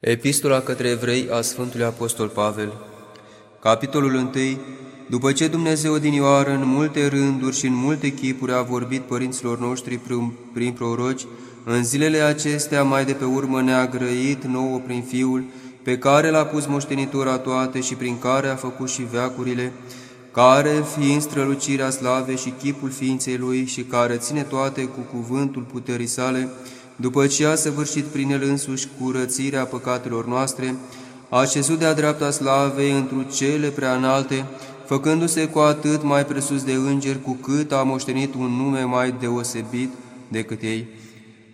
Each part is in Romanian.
Epistola către evrei a Sfântului Apostol Pavel. Capitolul 1 După ce Dumnezeu odinioară în multe rânduri și în multe chipuri a vorbit părinților noștri prin, prin proroci, în zilele acestea mai de pe urmă ne-a grăit nouă prin Fiul, pe care l-a pus moștenitor a toate și prin care a făcut și veacurile, care, fiind strălucirea slavei și chipul ființei Lui și care ține toate cu cuvântul puterii sale, după ce a săvârșit prin el însuși curățirea păcatelor noastre, a șezut de-a dreapta slavei întru cele prea înalte, făcându-se cu atât mai presus de îngeri, cu cât a moștenit un nume mai deosebit decât ei.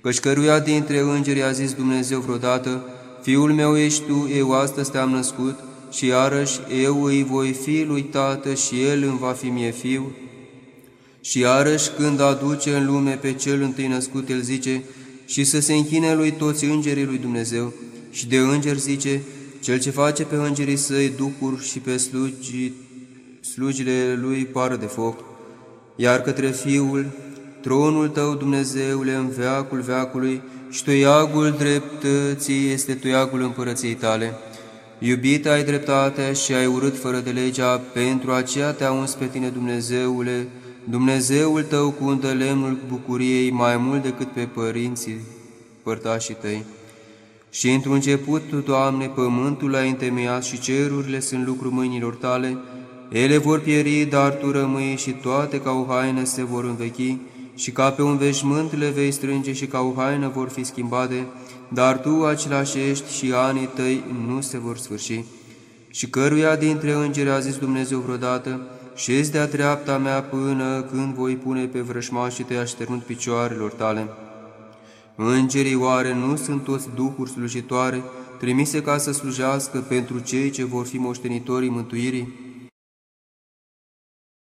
Căci căruia dintre îngeri a zis Dumnezeu vreodată, Fiul meu ești tu, eu astăzi te-am născut, și iarăși eu îi voi fi lui tată și el îmi va fi mie fiu. Și iarăși când aduce în lume pe cel întâi născut, el zice, și să se închine lui toți îngerii lui Dumnezeu. Și de înger zice, cel ce face pe îngerii săi ducuri și pe slugi, slugile lui pară de foc, iar către Fiul, tronul tău, Dumnezeule, în veacul veacului, și toiagul dreptății este toiagul împărăției tale. Iubit ai dreptatea și ai urât fără de legea, pentru aceea te-a uns pe tine, Dumnezeule, Dumnezeul tău cu lemnul bucuriei mai mult decât pe părinții părtașii tăi. Și într-un început, Doamne, pământul ai întemeiat și cerurile sunt lucru mâinilor tale, ele vor pieri, dar Tu rămâi și toate ca o haină se vor învechi, și ca pe un veșmânt le vei strânge și ca o haină vor fi schimbate, dar Tu același ești și anii Tăi nu se vor sfârși. Și căruia dintre îngeri a zis Dumnezeu vreodată, șezi de-a dreapta mea până când voi pune pe vrășmașii tăi așternut picioarelor tale. Îngerii oare nu sunt toți duhuri slujitoare, trimise ca să slujească pentru cei ce vor fi moștenitorii mântuirii?